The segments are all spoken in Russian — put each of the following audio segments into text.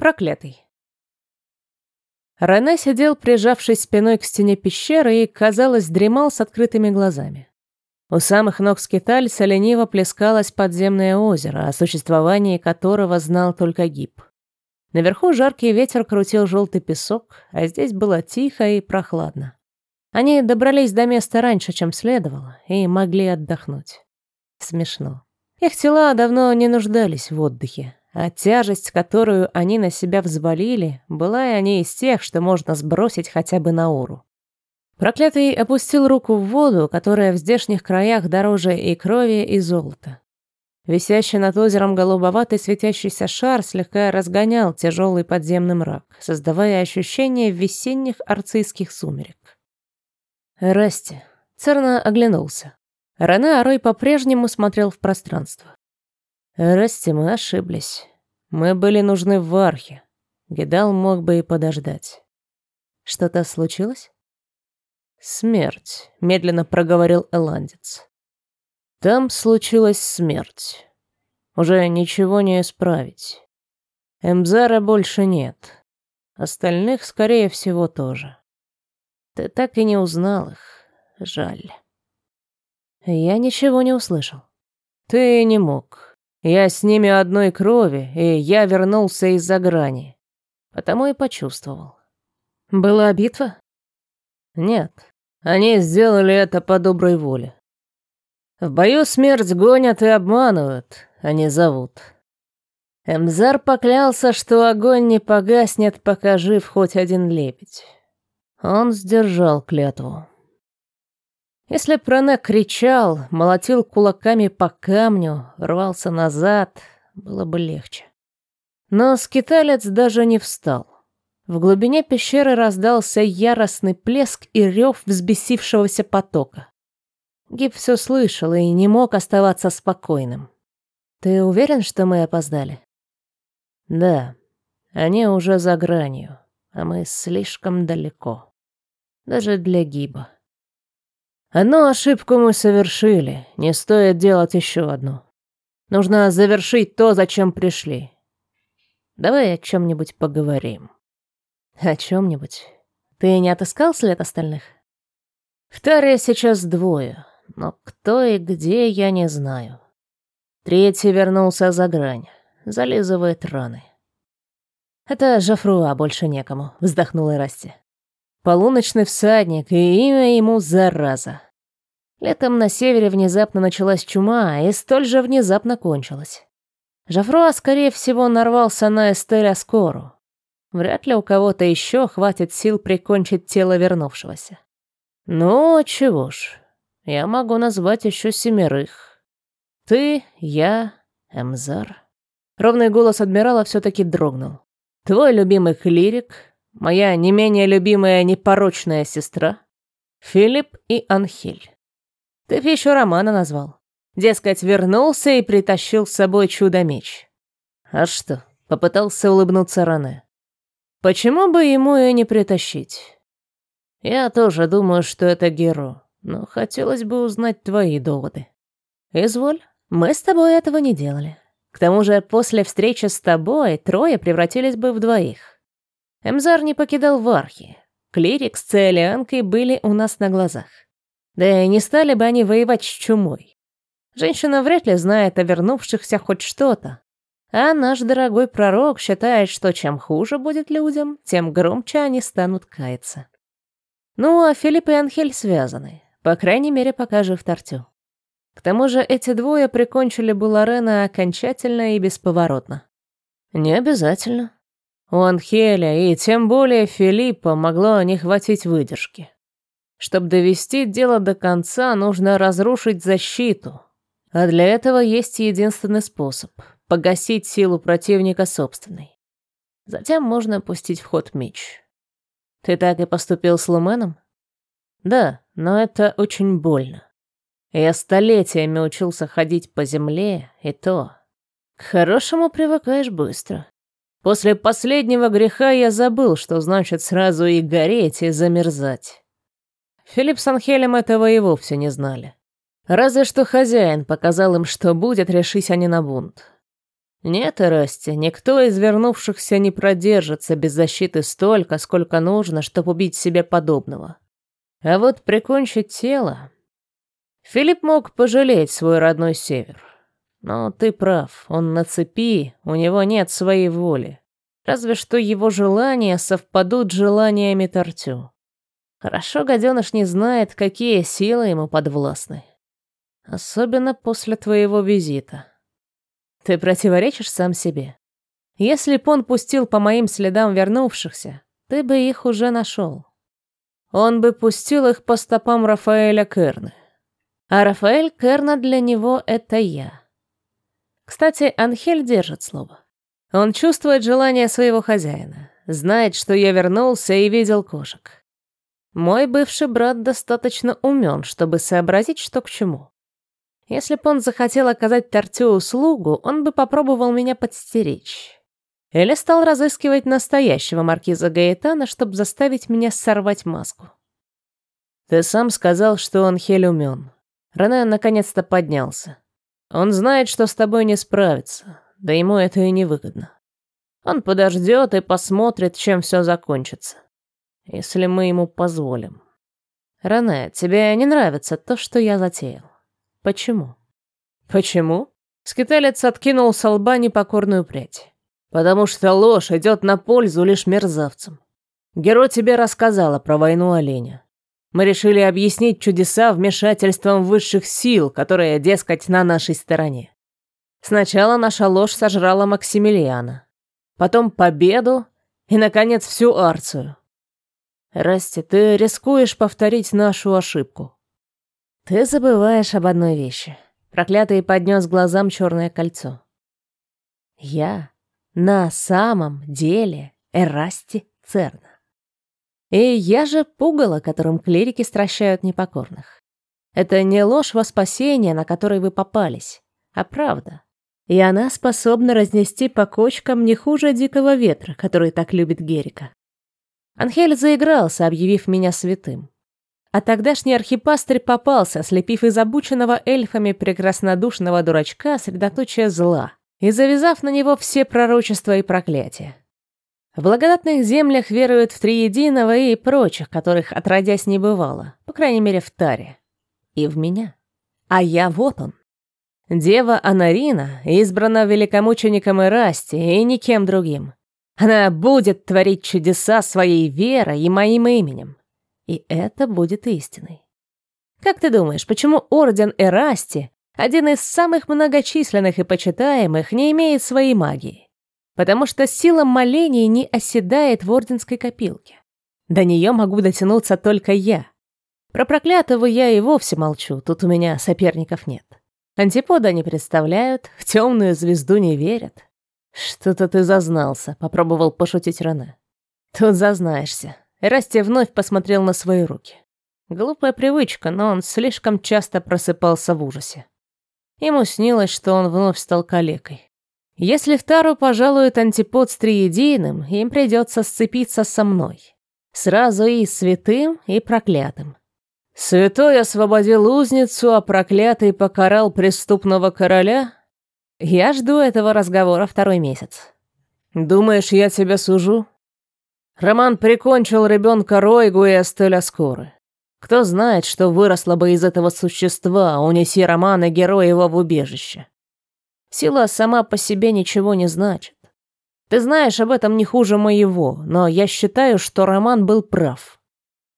Проклятый. Рене сидел, прижавшись спиной к стене пещеры и, казалось, дремал с открытыми глазами. У самых ног скитальца лениво плескалось подземное озеро, о существовании которого знал только гиб. Наверху жаркий ветер крутил желтый песок, а здесь было тихо и прохладно. Они добрались до места раньше, чем следовало, и могли отдохнуть. Смешно. Их тела давно не нуждались в отдыхе, а тяжесть, которую они на себя взвалили, была и они из тех, что можно сбросить хотя бы на уру. Проклятый опустил руку в воду, которая в здешних краях дороже и крови, и золота. Висящий над озером голубоватый светящийся шар слегка разгонял тяжелый подземный мрак, создавая ощущение весенних арцийских сумерек. «Расти». Церна оглянулся. Рене Арой по-прежнему смотрел в пространство. «Расти, мы ошиблись. Мы были нужны в Архе. Гидал мог бы и подождать». «Что-то случилось?» «Смерть», — медленно проговорил Эландец. «Там случилась смерть. Уже ничего не исправить. Эмзара больше нет. Остальных, скорее всего, тоже. Ты так и не узнал их. Жаль. Я ничего не услышал. Ты не мог. Я с ними одной крови, и я вернулся из-за грани. Потому и почувствовал. Была битва? Нет. Они сделали это по доброй воле. В бою смерть гонят и обманывают, а не зовут. Эмзар поклялся, что огонь не погаснет, пока жив хоть один лебедь. Он сдержал клятву. Если Пронек кричал, молотил кулаками по камню, рвался назад, было бы легче. Но скиталец даже не встал. В глубине пещеры раздался яростный плеск и рев взбесившегося потока. Гиб все слышал и не мог оставаться спокойным. «Ты уверен, что мы опоздали?» «Да, они уже за гранью, а мы слишком далеко» даже для Гиба. Одну ошибку мы совершили, не стоит делать еще одну. Нужно завершить то, зачем пришли. Давай о чем-нибудь поговорим. О чем-нибудь? Ты не отыскал след остальных? В Таре сейчас двое, но кто и где, я не знаю. Третий вернулся за грань, зализывает раны. Это Жафруа, больше некому, вздохнула Расти. Полуночный всадник, и имя ему Зараза. Летом на севере внезапно началась чума, и столь же внезапно кончилась. Жафруа, скорее всего, нарвался на Эстель Аскору. Вряд ли у кого-то еще хватит сил прикончить тело вернувшегося. Ну, чего ж, я могу назвать еще семерых. Ты, я, Эмзар. Ровный голос адмирала все-таки дрогнул. Твой любимый клирик, моя не менее любимая непорочная сестра, Филипп и Анхель. Ты еще Романа назвал. Дескать, вернулся и притащил с собой чудо-меч. А что, попытался улыбнуться Ране. Почему бы ему и не притащить? Я тоже думаю, что это Геро, но хотелось бы узнать твои доводы. Изволь, мы с тобой этого не делали. К тому же после встречи с тобой трое превратились бы в двоих. Эмзар не покидал Вархи. Клирик с Целианкой были у нас на глазах. Да и не стали бы они воевать с чумой. Женщина вряд ли знает о вернувшихся хоть что-то. А наш дорогой пророк считает, что чем хуже будет людям, тем громче они станут каяться. Ну, а Филипп и Анхель связаны. По крайней мере, пока жив Тортю. К тому же эти двое прикончили бы Лорена окончательно и бесповоротно. Не обязательно. У Анхеля и тем более Филиппа могло не хватить выдержки. Чтобы довести дело до конца, нужно разрушить защиту. А для этого есть единственный способ — погасить силу противника собственной. Затем можно пустить в ход меч. Ты так и поступил с Луменом? Да, но это очень больно. Я столетиями учился ходить по земле, и то... К хорошему привыкаешь быстро. После последнего греха я забыл, что значит сразу и гореть, и замерзать. Филипп с Анхелем этого и вовсе не знали. Разве что хозяин показал им, что будет, решись они на бунт. Нет, Эрасти, никто из вернувшихся не продержится без защиты столько, сколько нужно, чтобы убить себе подобного. А вот прикончить тело... Филипп мог пожалеть свой родной север. Но ты прав, он на цепи, у него нет своей воли. Разве что его желания совпадут с желаниями Тортю. Хорошо гаденыш не знает, какие силы ему подвластны. Особенно после твоего визита. Ты противоречишь сам себе. Если б он пустил по моим следам вернувшихся, ты бы их уже нашел. Он бы пустил их по стопам Рафаэля Керны. А Рафаэль Керна для него — это я. Кстати, Анхель держит слово. Он чувствует желание своего хозяина, знает, что я вернулся и видел кошек. Мой бывший брат достаточно умен, чтобы сообразить, что к чему. Если бы он захотел оказать Тортю услугу, он бы попробовал меня подстеречь. Или стал разыскивать настоящего маркиза Гаэтана, чтобы заставить меня сорвать маску. Ты сам сказал, что он хель умен. Рене наконец-то поднялся. Он знает, что с тобой не справится, да ему это и не выгодно. Он подождет и посмотрит, чем все закончится. Если мы ему позволим. Рене, тебе не нравится то, что я затеял. Почему? Почему? Скиталец откинул с лба непокорную прядь. Потому что ложь идет на пользу лишь мерзавцам. Герой тебе рассказала про войну оленя. Мы решили объяснить чудеса вмешательством высших сил, которые, дескать, на нашей стороне. Сначала наша ложь сожрала Максимилиана, потом победу и, наконец, всю Арцию. Расти, ты рискуешь повторить нашу ошибку. Ты забываешь об одной вещи. Проклятый поднес глазам черное кольцо. Я на самом деле Эрасти Церна. И я же пугало, которым клирики стращают непокорных. Это не ложь во спасение, на которой вы попались, а правда. И она способна разнести по кочкам не хуже дикого ветра, который так любит Герика. Анхель заигрался, объявив меня святым. А тогдашний архипастырь попался, слепив из обученного эльфами прекраснодушного дурачка средоточие зла и завязав на него все пророчества и проклятия. В благодатных землях веруют в Триединого и прочих, которых отродясь не бывало, по крайней мере в Таре. И в меня. А я вот он. Дева Анарина избрана великомучеником Ирасти и никем другим. Она будет творить чудеса своей верой и моим именем. И это будет истиной. Как ты думаешь, почему Орден Эрасти, один из самых многочисленных и почитаемых, не имеет своей магии? Потому что сила молений не оседает в Орденской копилке. До нее могу дотянуться только я. Про проклятого я и вовсе молчу, тут у меня соперников нет. Антипода не представляют, в темную звезду не верят. «Что-то ты зазнался», — попробовал пошутить Рене. «Тут зазнаешься. Расти вновь посмотрел на свои руки. Глупая привычка, но он слишком часто просыпался в ужасе. Ему снилось, что он вновь стал калекой. Если в Тару пожалует антипод с триединым, им придется сцепиться со мной. Сразу и святым, и проклятым. Святой освободил узницу, а проклятый покарал преступного короля? Я жду этого разговора второй месяц. Думаешь, я тебя сужу? Роман прикончил ребенка Ройгу и Эстеля Скоры. Кто знает, что выросло бы из этого существа, унеси Романа героя его в убежище. Сила сама по себе ничего не значит. Ты знаешь об этом не хуже моего, но я считаю, что Роман был прав.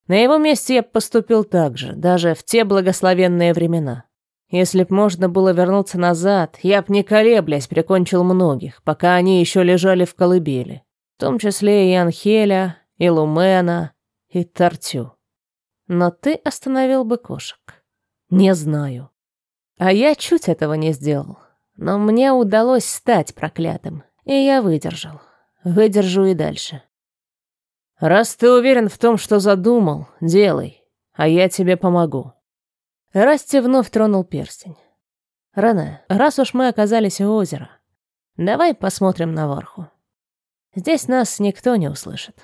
На его месте я поступил так же, даже в те благословенные времена. Если б можно было вернуться назад, я б не колеблясь прикончил многих, пока они еще лежали в колыбели том числе и Анхеля, и Лумена, и Тартю. Но ты остановил бы кошек. Не знаю. А я чуть этого не сделал. Но мне удалось стать проклятым, и я выдержал. Выдержу и дальше. Раз ты уверен в том, что задумал, делай, а я тебе помогу. Расти вновь тронул перстень. Рана, раз уж мы оказались у озера, давай посмотрим наверху. Здесь нас никто не услышит.